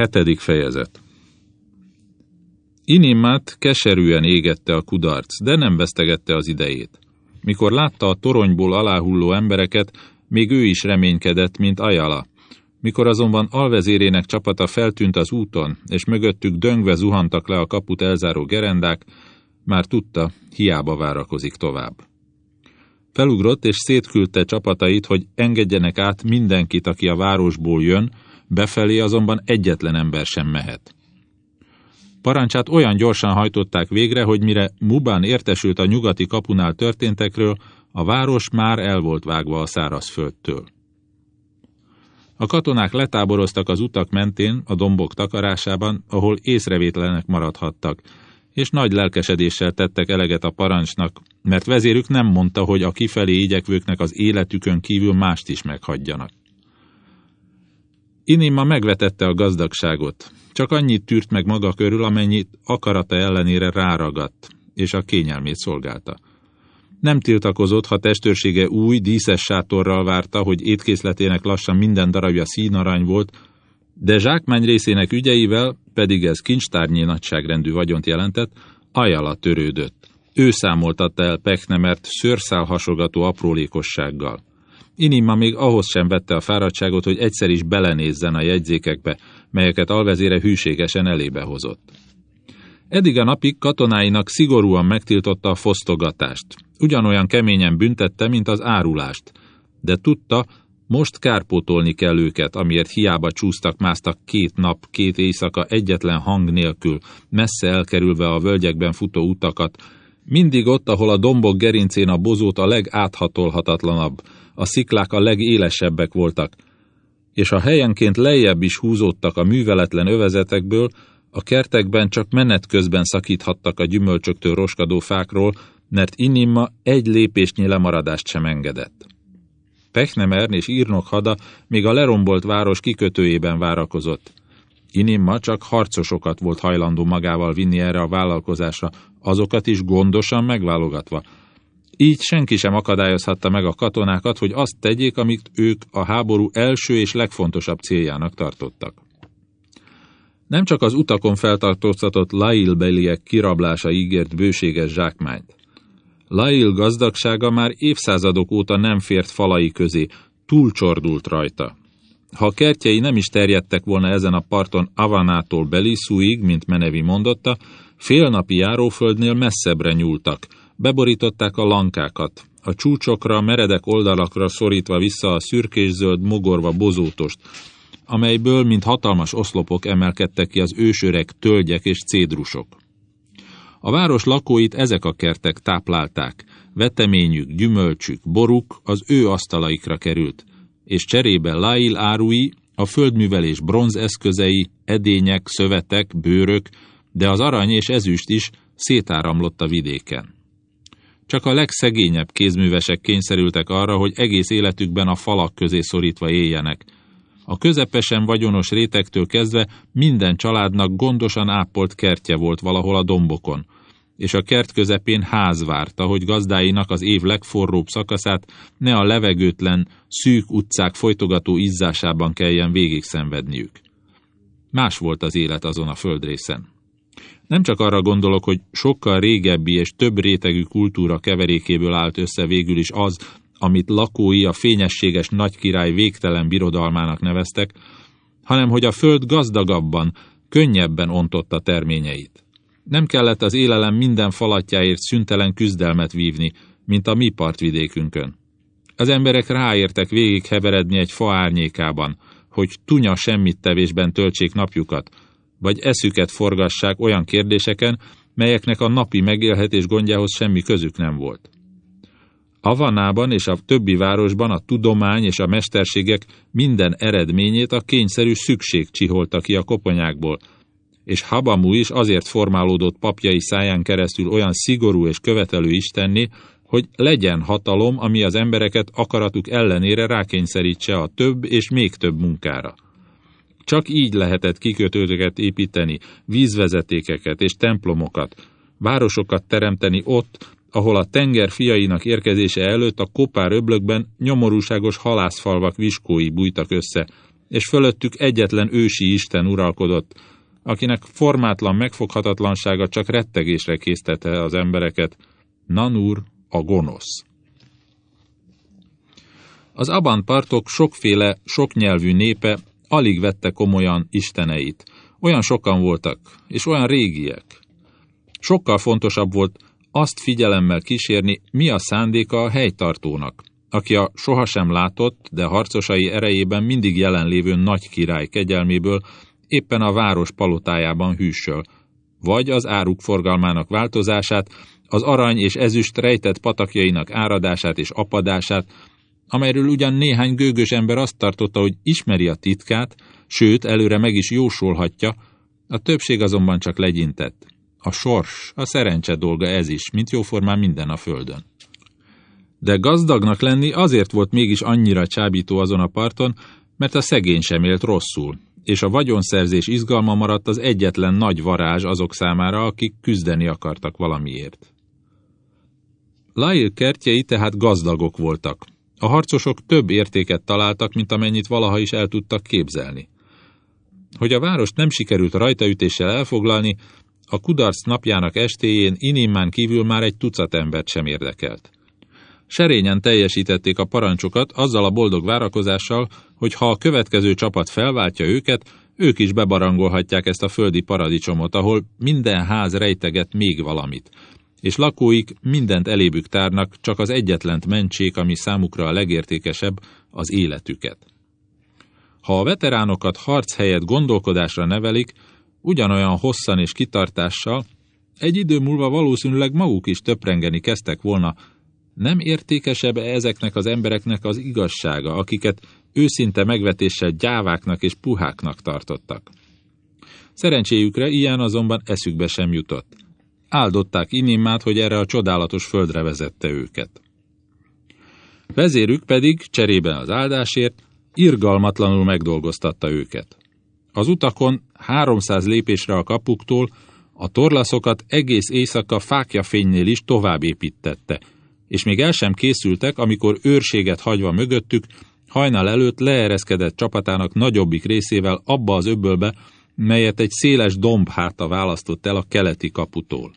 Hetedik fejezet Inimát keserűen égette a kudarc, de nem vesztegette az idejét. Mikor látta a toronyból aláhulló embereket, még ő is reménykedett, mint Ajala. Mikor azonban alvezérének csapata feltűnt az úton, és mögöttük döngve zuhantak le a kaput elzáró gerendák, már tudta, hiába várakozik tovább. Felugrott és szétküldte csapatait, hogy engedjenek át mindenkit, aki a városból jön, befelé azonban egyetlen ember sem mehet. Parancsát olyan gyorsan hajtották végre, hogy mire Mubán értesült a nyugati kapunál történtekről, a város már el volt vágva a szárazföldtől. A katonák letáboroztak az utak mentén, a dombok takarásában, ahol észrevétlenek maradhattak, és nagy lelkesedéssel tettek eleget a parancsnak, mert vezérük nem mondta, hogy a kifelé igyekvőknek az életükön kívül mást is meghagyjanak. Inima megvetette a gazdagságot, csak annyit tűrt meg maga körül, amennyit akarata ellenére ráragadt, és a kényelmét szolgálta. Nem tiltakozott, ha testőrsége új, díszes sátorral várta, hogy étkészletének lassan minden darabja színarany volt, de zsákmány részének ügyeivel, pedig ez kincstárnyi nagyságrendű vagyont jelentett, ajala törődött. Ő számoltatta el Peknemert szőrszál hasogató aprólékossággal. Inima még ahhoz sem vette a fáradtságot, hogy egyszer is belenézzen a jegyzékekbe, melyeket alvezére hűségesen elébe hozott. Eddig a napig katonáinak szigorúan megtiltotta a fosztogatást. Ugyanolyan keményen büntette, mint az árulást, de tudta, most kárpótolni kell őket, amiért hiába csúsztak, másztak két nap, két éjszaka egyetlen hang nélkül, messze elkerülve a völgyekben futó utakat, mindig ott, ahol a dombok gerincén a bozót a legáthatolhatatlanabb, a sziklák a legélesebbek voltak, és a helyenként lejjebb is húzódtak a műveletlen övezetekből, a kertekben csak menet közben szakíthattak a gyümölcsöktől roskadó fákról, mert Inimma egy lépésnyi lemaradást sem engedett. Pechnemern és írnok hada még a lerombolt város kikötőjében várakozott. Inimma csak harcosokat volt hajlandó magával vinni erre a vállalkozásra, azokat is gondosan megválogatva, így senki sem akadályozhatta meg a katonákat, hogy azt tegyék, amit ők a háború első és legfontosabb céljának tartottak. Nem csak az utakon feltartóztatott Lail beliek kirablása ígért bőséges zsákmányt. Lail gazdagsága már évszázadok óta nem fért falai közé, túlcsordult rajta. Ha kertjei nem is terjedtek volna ezen a parton Avanától Beliszúig, mint Menevi mondotta, félnapi járóföldnél messzebbre nyúltak – Beborították a lankákat, a csúcsokra, meredek oldalakra szorítva vissza a szürkészöld mogorva bozótost, amelyből, mint hatalmas oszlopok emelkedtek ki az ősöreg tölgyek és cédrusok. A város lakóit ezek a kertek táplálták, veteményük, gyümölcsük, boruk az ő asztalaikra került, és cserébe Lail árui, a földművelés bronz eszközei, edények, szövetek, bőrök, de az arany és ezüst is szétáramlott a vidéken. Csak a legszegényebb kézművesek kényszerültek arra, hogy egész életükben a falak közé szorítva éljenek. A közepesen vagyonos rétektől kezdve minden családnak gondosan ápolt kertje volt valahol a dombokon, és a kert közepén ház várta, hogy gazdáinak az év legforróbb szakaszát ne a levegőtlen, szűk utcák folytogató izzásában kelljen végig szenvedniük. Más volt az élet azon a földrészen. Nem csak arra gondolok, hogy sokkal régebbi és több rétegű kultúra keverékéből állt össze végül is az, amit lakói a fényességes nagykirály végtelen birodalmának neveztek, hanem hogy a föld gazdagabban, könnyebben ontotta terményeit. Nem kellett az élelem minden falatjáért szüntelen küzdelmet vívni, mint a mi partvidékünkön. Az emberek ráértek végig heveredni egy fa árnyékában, hogy tunya semmit tevésben töltsék napjukat, vagy eszüket forgassák olyan kérdéseken, melyeknek a napi megélhetés gondjához semmi közük nem volt. Avanában és a többi városban a tudomány és a mesterségek minden eredményét a kényszerű szükség csiholta ki a koponyákból, és Habamu is azért formálódott papjai száján keresztül olyan szigorú és követelő istenné, hogy legyen hatalom, ami az embereket akaratuk ellenére rákényszerítse a több és még több munkára. Csak így lehetett kikötőket építeni, vízvezetékeket és templomokat, városokat teremteni ott, ahol a tenger fiainak érkezése előtt a kopár öblökben nyomorúságos halászfalvak viskói bújtak össze, és fölöttük egyetlen ősi Isten uralkodott, akinek formátlan megfoghatatlansága csak rettegésre késztette az embereket, Nanur a gonosz. Az Aban partok sokféle, soknyelvű népe alig vette komolyan isteneit. Olyan sokan voltak, és olyan régiek. Sokkal fontosabb volt azt figyelemmel kísérni, mi a szándéka a helytartónak, aki a sohasem látott, de harcosai erejében mindig jelenlévő nagy király kegyelméből éppen a város palotájában hűsöl, vagy az áruk forgalmának változását, az arany és ezüst rejtett patakjainak áradását és apadását, amelyről ugyan néhány gőgös ember azt tartotta, hogy ismeri a titkát, sőt, előre meg is jósolhatja, a többség azonban csak legyintett. A sors, a szerencse dolga ez is, mint jóformán minden a földön. De gazdagnak lenni azért volt mégis annyira csábító azon a parton, mert a szegény sem élt rosszul, és a vagyonszerzés izgalma maradt az egyetlen nagy varázs azok számára, akik küzdeni akartak valamiért. Lail kertjei tehát gazdagok voltak. A harcosok több értéket találtak, mint amennyit valaha is el tudtak képzelni. Hogy a várost nem sikerült rajtaütéssel elfoglalni, a kudarc napjának estéjén Inimán kívül már egy tucat embert sem érdekelt. Serényen teljesítették a parancsokat azzal a boldog várakozással, hogy ha a következő csapat felváltja őket, ők is bebarangolhatják ezt a földi paradicsomot, ahol minden ház rejteget még valamit, és lakóik mindent elébük tárnak, csak az egyetlent mentsék, ami számukra a legértékesebb, az életüket. Ha a veteránokat harc helyett gondolkodásra nevelik, ugyanolyan hosszan és kitartással, egy idő múlva valószínűleg maguk is töprengeni kezdtek volna, nem értékesebb -e ezeknek az embereknek az igazsága, akiket őszinte megvetéssel gyáváknak és puháknak tartottak. Szerencséjükre ilyen azonban eszükbe sem jutott. Áldották Inimmát, hogy erre a csodálatos földre vezette őket. Vezérük pedig, cserében az áldásért, irgalmatlanul megdolgoztatta őket. Az utakon 300 lépésre a kapuktól a torlaszokat egész éjszaka fákja fénynél is tovább építette, és még el sem készültek, amikor őrséget hagyva mögöttük, hajnal előtt leereszkedett csapatának nagyobbik részével abba az öbölbe, melyet egy széles dombhárta választott el a keleti kaputól.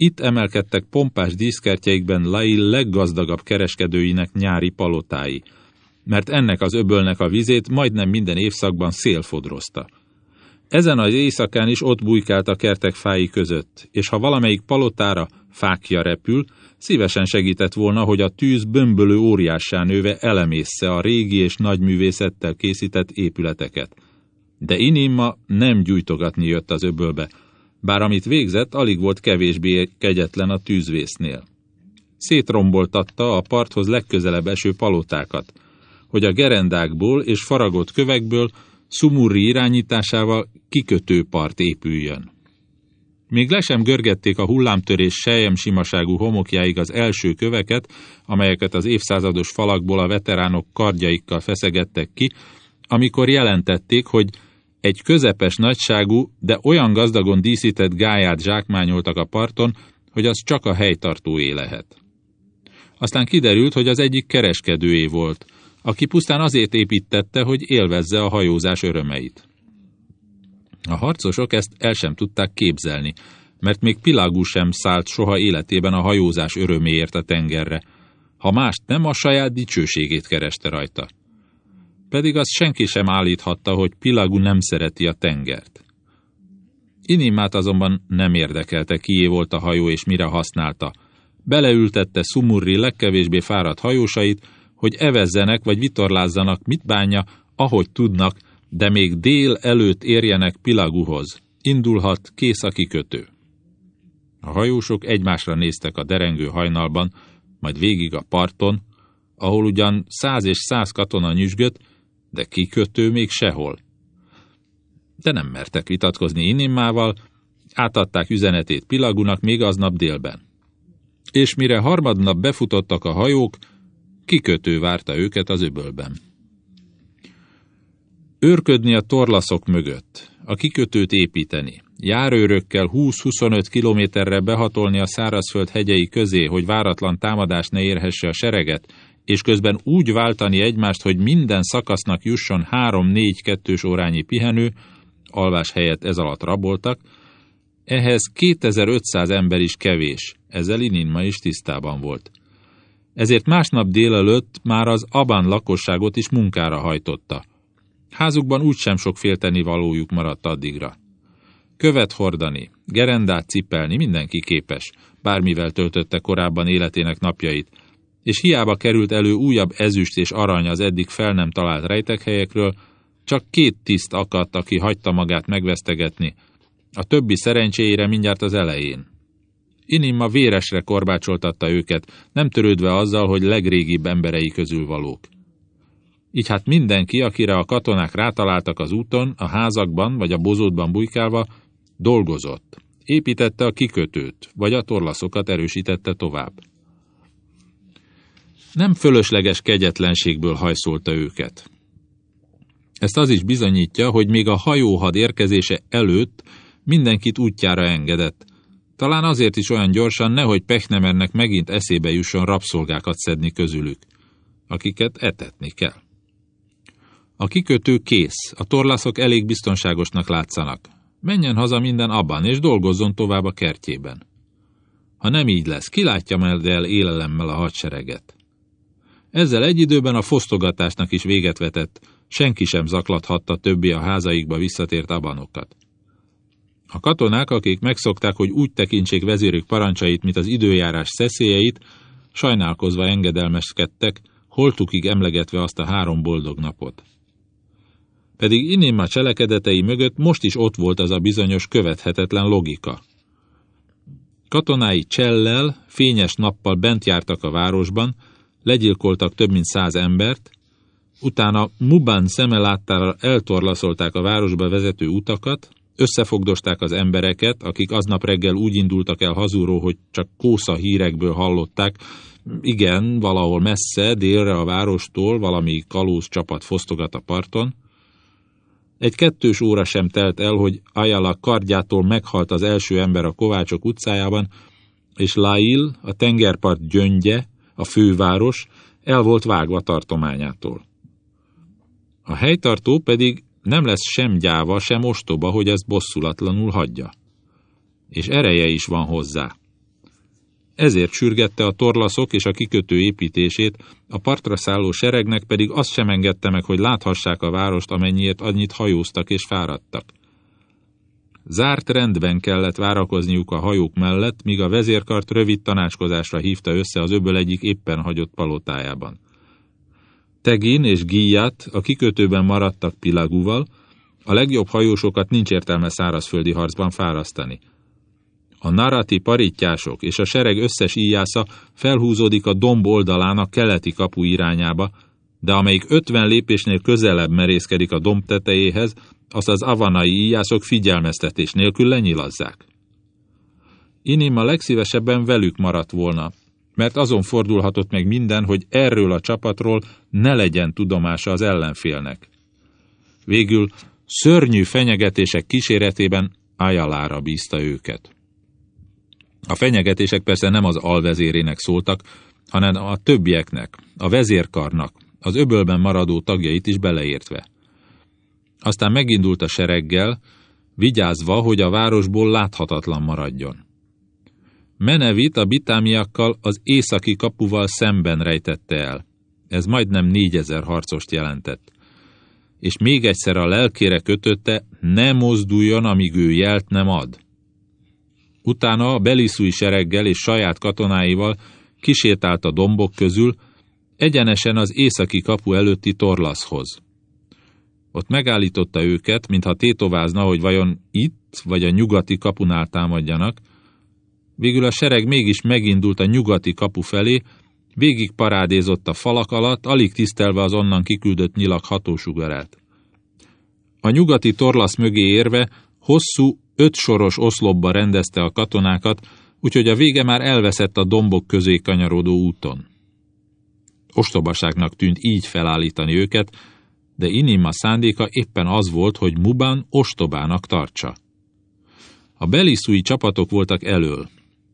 Itt emelkedtek pompás díszkertjeikben Lail leggazdagabb kereskedőinek nyári palotái, mert ennek az öbölnek a vizét majdnem minden évszakban szél fodrozta. Ezen az éjszakán is ott bujkált a kertek fái között, és ha valamelyik palotára fákja repül, szívesen segített volna, hogy a tűz bömbölő óriássá nőve elemészze a régi és nagy művészettel készített épületeket. De Inimma nem gyújtogatni jött az öbölbe, bár amit végzett, alig volt kevésbé kegyetlen a tűzvésznél. Szétromboltatta a parthoz legközelebb eső palotákat, hogy a gerendákból és faragott kövekből Szumurri irányításával kikötőpart épüljön. Még le sem görgették a hullámtörés sejem simaságú homokjáig az első köveket, amelyeket az évszázados falakból a veteránok kardjaikkal feszegettek ki, amikor jelentették, hogy egy közepes nagyságú, de olyan gazdagon díszített gáját zsákmányoltak a parton, hogy az csak a helytartóé lehet. Aztán kiderült, hogy az egyik kereskedőé volt, aki pusztán azért építette, hogy élvezze a hajózás örömeit. A harcosok ezt el sem tudták képzelni, mert még Pilagú sem szállt soha életében a hajózás öröméért a tengerre, ha mást nem a saját dicsőségét kereste rajta. Pedig azt senki sem állíthatta, hogy Pilagú nem szereti a tengert. Inimát azonban nem érdekelte, kié volt a hajó és mire használta. Beleültette Sumurri legkevésbé fáradt hajósait, hogy evezzenek vagy vitorlázzanak, mit bánja, ahogy tudnak, de még dél előtt érjenek Pilaguhoz. Indulhat, kész a kikötő. A hajósok egymásra néztek a derengő hajnalban, majd végig a parton, ahol ugyan száz és száz katona nyüzsgött, de kikötő még sehol. De nem mertek vitatkozni Inimmával, átadták üzenetét Pilagunak még aznap délben. És mire harmadnap befutottak a hajók, kikötő várta őket az öbölben. Őrködni a torlaszok mögött, a kikötőt építeni, járőrökkel 20-25 kilométerre behatolni a szárazföld hegyei közé, hogy váratlan támadás ne érhesse a sereget, és közben úgy váltani egymást, hogy minden szakasznak jusson három-négy kettős órányi pihenő, alvás helyett ez alatt raboltak, ehhez 2500 ember is kevés, ezzel Ininma is tisztában volt. Ezért másnap délelőtt már az Aban lakosságot is munkára hajtotta. Házukban úgysem sok félteni valójuk maradt addigra. Követ hordani, gerendát cipelni mindenki képes, bármivel töltötte korábban életének napjait, és hiába került elő újabb ezüst és arany az eddig fel nem talált rejtekhelyekről, csak két tiszt akadt, aki hagyta magát megvesztegetni, a többi szerencséjére mindjárt az elején. Inimma véresre korbácsoltatta őket, nem törődve azzal, hogy legrégibb emberei közül valók. Így hát mindenki, akire a katonák rátaláltak az úton, a házakban vagy a bozótban bujkálva, dolgozott. Építette a kikötőt, vagy a torlaszokat erősítette tovább. Nem fölösleges kegyetlenségből hajszolta őket. Ezt az is bizonyítja, hogy még a hajóhad érkezése előtt mindenkit útjára engedett. Talán azért is olyan gyorsan, nehogy Pechnemernek megint eszébe jusson rabszolgákat szedni közülük, akiket etetni kell. A kikötő kész, a torlaszok elég biztonságosnak látszanak. Menjen haza minden abban, és dolgozzon tovább a kertjében. Ha nem így lesz, kilátja majd el élelemmel a hadsereget. Ezzel egy időben a fosztogatásnak is véget vetett, senki sem zaklathatta többé a házaikba visszatért abanokat. A katonák, akik megszokták, hogy úgy tekintsék vezérük parancsait, mint az időjárás szeszélyeit, sajnálkozva engedelmeskedtek, holtukig emlegetve azt a három boldog napot. Pedig Inima cselekedetei mögött most is ott volt az a bizonyos követhetetlen logika. Katonái csellel, fényes nappal bent jártak a városban, legyilkoltak több mint száz embert, utána Muban szeme láttára eltorlaszolták a városba vezető utakat, összefogdosták az embereket, akik aznap reggel úgy indultak el hazúról, hogy csak kósza hírekből hallották, igen, valahol messze, délre a várostól valami kalóz csapat fosztogat a parton. Egy kettős óra sem telt el, hogy Ayala kardjától meghalt az első ember a Kovácsok utcájában, és Lail, a tengerpart gyöngye, a főváros, el volt vágva tartományától. A helytartó pedig nem lesz sem gyáva, sem ostoba, hogy ezt bosszulatlanul hagyja. És ereje is van hozzá. Ezért sürgette a torlaszok és a kikötő építését, a partra szálló seregnek pedig azt sem engedte meg, hogy láthassák a várost, amennyiért annyit hajóztak és fáradtak. Zárt rendben kellett várakozniuk a hajók mellett, míg a vezérkart rövid tanácskozásra hívta össze az öböl egyik éppen hagyott palotájában. Tegin és Gíjat a kikötőben maradtak Pilagúval, a legjobb hajósokat nincs értelme szárazföldi harcban fárasztani. A narati parittyások és a sereg összes íjásza felhúzódik a domb oldalán a keleti kapu irányába, de amelyik ötven lépésnél közelebb merészkedik a domb tetejéhez, azt az avanai íjászok figyelmeztetés nélkül lenyilazzák. Inima legszívesebben velük maradt volna, mert azon fordulhatott meg minden, hogy erről a csapatról ne legyen tudomása az ellenfélnek. Végül szörnyű fenyegetések kíséretében Ajalára bízta őket. A fenyegetések persze nem az alvezérének szóltak, hanem a többieknek, a vezérkarnak, az öbölben maradó tagjait is beleértve. Aztán megindult a sereggel, vigyázva, hogy a városból láthatatlan maradjon. Menevit a bitámiakkal az északi kapuval szemben rejtette el. Ez majdnem négyezer harcost jelentett. És még egyszer a lelkére kötötte, ne mozduljon, amíg ő jelt nem ad. Utána a beliszúi sereggel és saját katonáival kisétált a dombok közül, egyenesen az északi kapu előtti torlaszhoz. Ott megállította őket, mintha tétovázna, hogy vajon itt vagy a nyugati kapunál támadjanak, Végül a sereg mégis megindult a nyugati kapu felé, végig parádézott a falak alatt, alig tisztelve az onnan kiküldött nyilak hatósugarát. A nyugati torlasz mögé érve hosszú, ötsoros oszlopba rendezte a katonákat, úgyhogy a vége már elveszett a dombok közé kanyarodó úton. Ostobaságnak tűnt így felállítani őket, de Inima szándéka éppen az volt, hogy Muban ostobának tartsa. A beliszúi csapatok voltak elől,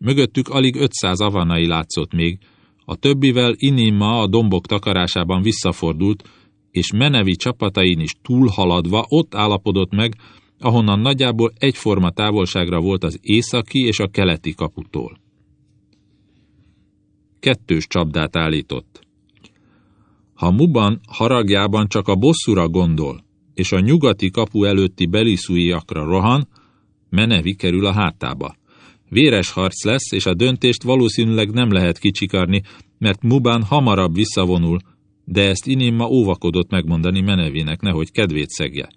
Mögöttük alig 500 avanai látszott még, A többivel Inimma a dombok takarásában visszafordult, és Menevi csapatain is túlhaladva ott állapodott meg, ahonnan nagyjából egyforma távolságra volt az északi és a keleti kaputól. Kettős csapdát állított. Ha Muban haragjában csak a bosszúra gondol, és a nyugati kapu előtti beliszúiakra rohan, Menevi kerül a hátába. Véres harc lesz, és a döntést valószínűleg nem lehet kicsikarni, mert Muban hamarabb visszavonul, de ezt Inimma óvakodott megmondani Menevinek, nehogy kedvét szegje.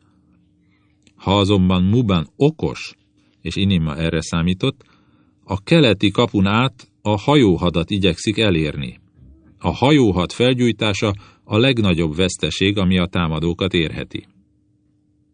Ha azonban Muban okos, és Inimma erre számított, a keleti kapun át a hajóhadat igyekszik elérni. A hajóhad felgyújtása a legnagyobb veszteség, ami a támadókat érheti.